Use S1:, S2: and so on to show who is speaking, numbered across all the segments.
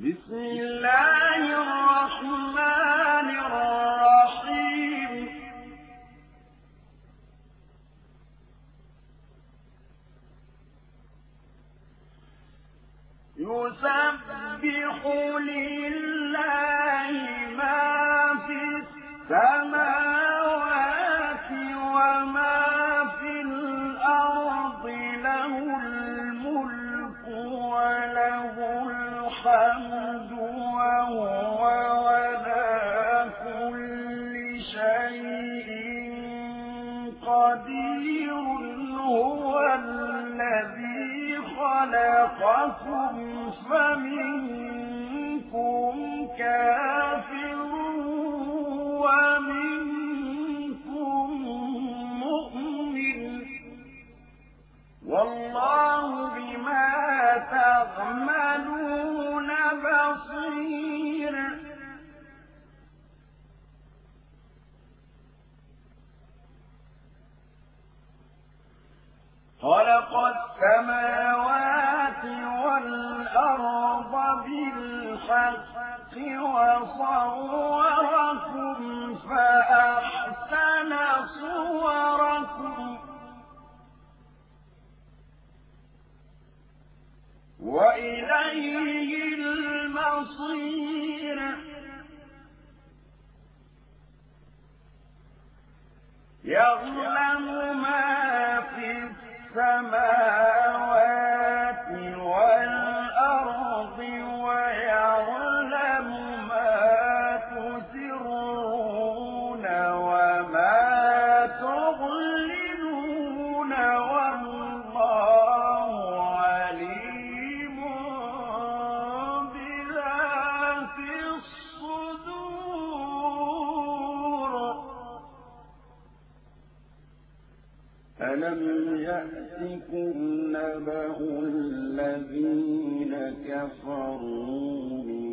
S1: بسم الله الرحمن الرحيم. يسبح لله ما في السماوات خلقكم فمنكم كافر ومنكم مؤمن والله بما تعملون بصير خلق السماوات بالحق ألم يأتكم نبأ الذين كفروا من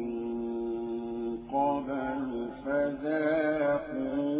S1: قبل فذاقوا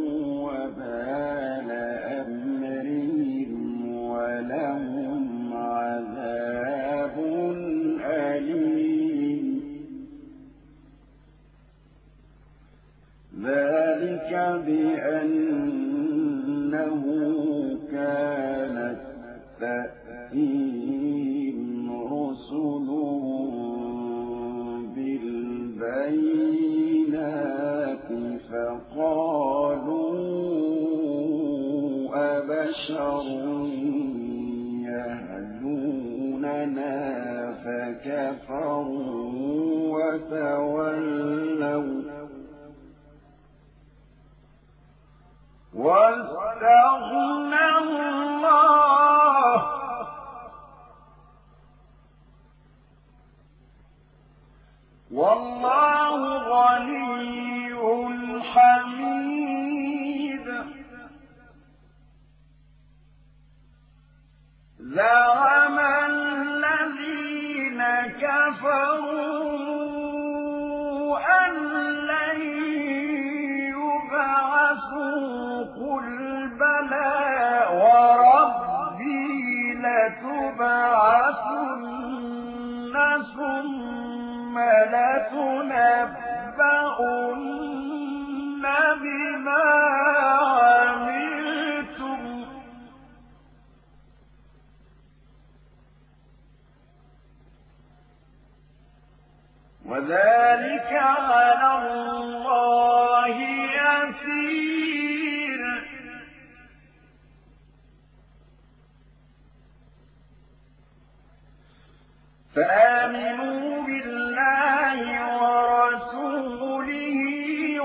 S1: فآمنوا بالله ورسوله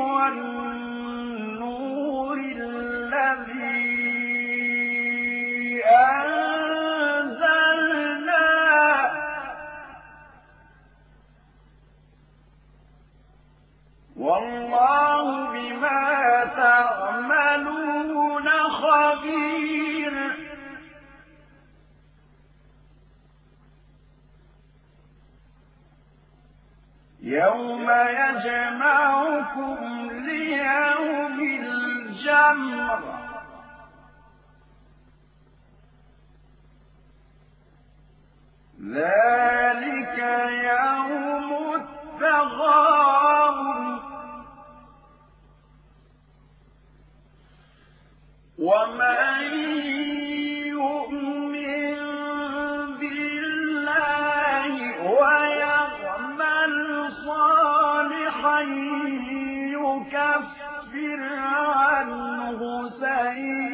S1: والنور الذي أنزلنا. والله بما يوم يجمعكم ليوم الجمع ذلك يكفر عنه سيئاته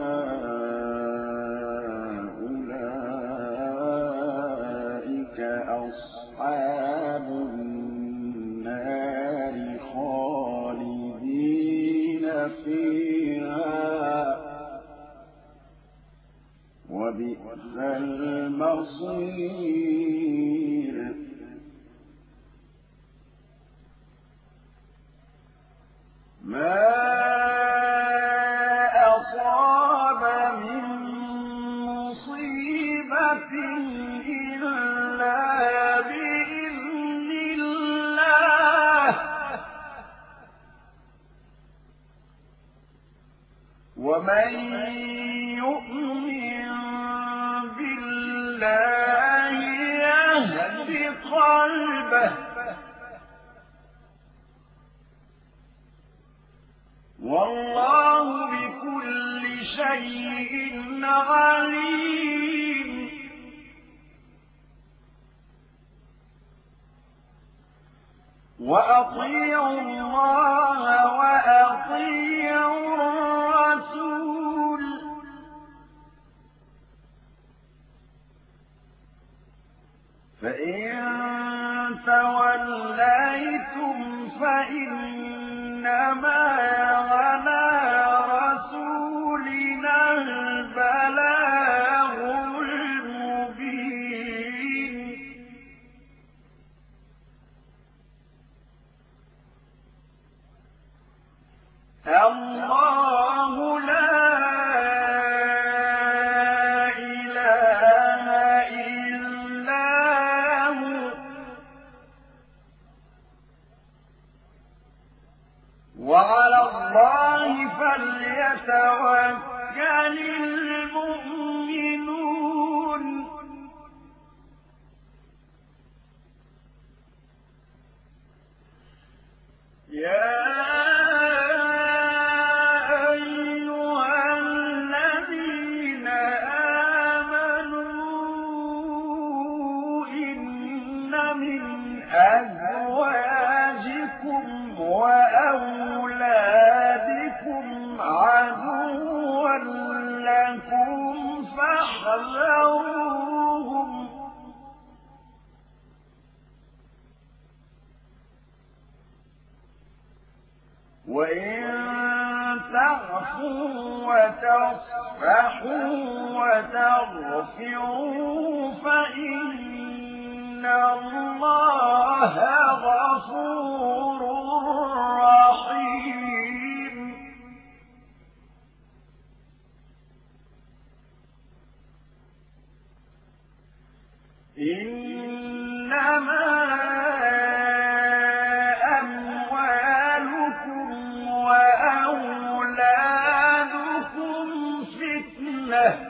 S1: ما أصاب من مصيبة إلا بإذن الله. ومن يؤمن بالله يهد قلبه وأطيعوا الله وأطيعوا الرسول. فإن توليتم فإنما فاحذروهم وإن تعفوا وتصفحوا وتغفروا فإن الله غفور فتنة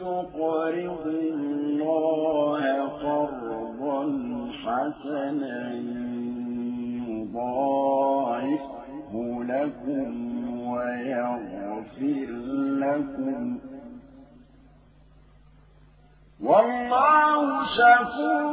S1: تقرض الله قرضا حسنا يضاعفه لكم ويغفر لكم. والله شكور